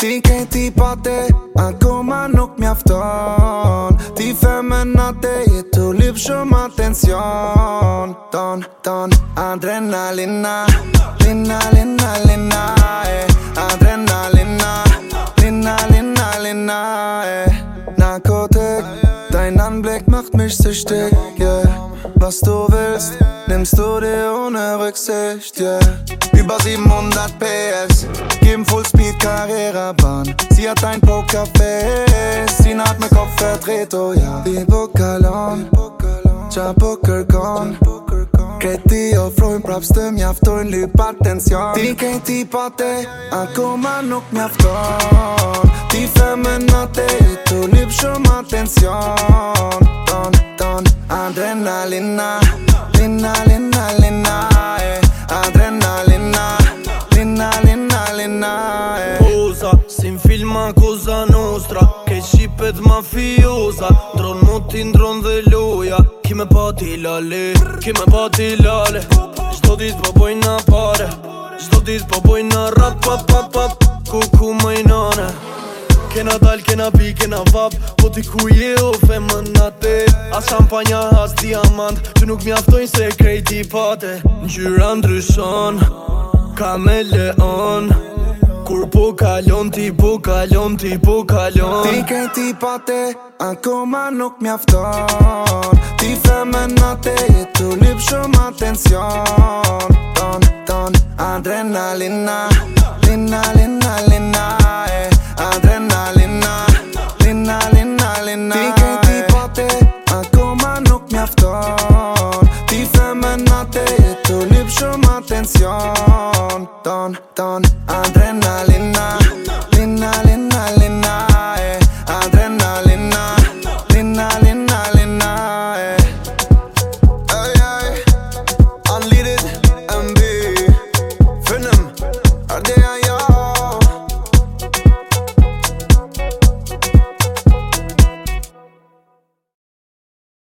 Die Tipate, acum nu mi afton Ti femenate, e tu lipsum atențion Ton, ton, adrenalina Lina, lina, lina, e Adrenalina, lina, lina, lina, e Narkotik, dein Anblick macht mich süchtig, yeah Was du willst, nimmst du dir ohne Rücksicht, yeah Über sieben PS, geben Fullspeed Karrierebahn Sie hat ein Pokerface, sie hat mir Kopf verdreht, oh ja Wie Die Bokalon, cha Poker gone Këti ofrojnë praps të mjaftojnë lip atencion Ti kejnë ti pate, akoma nuk mjafton Ti femen në tu lip shumë atencion Adrenalina eh. Adrenalina Adrenalina Adrenalina Adrenalina eh. Adrenalina Adrenalina Adrenalina Posa, si n'filma kosa nostra Ke shqipet mafiosa Dron motin, dron dhe loja Ki me pati lale Ki me pati lale Shto dis po boj na pare Shto dis po boj na rap Pap pap pap Kuku majnane Kena dal, kena pi, kena vap Po ti ku je ofe më nate As champagne, as diamant Që nuk mjaftojnë se krejt i pate N'gjyra ndryshon Ka me leon Kur po kalon, ti po kalon, ti po kalon Ti krejt i pate Ako nuk mjafton Ti femen në te tu lip shumë atencion Ton, ton Adrenalina Lina, lina, lina eh. Adrenalina Lina, lina, lina Ti eh. Don, ton, ton, adrenalina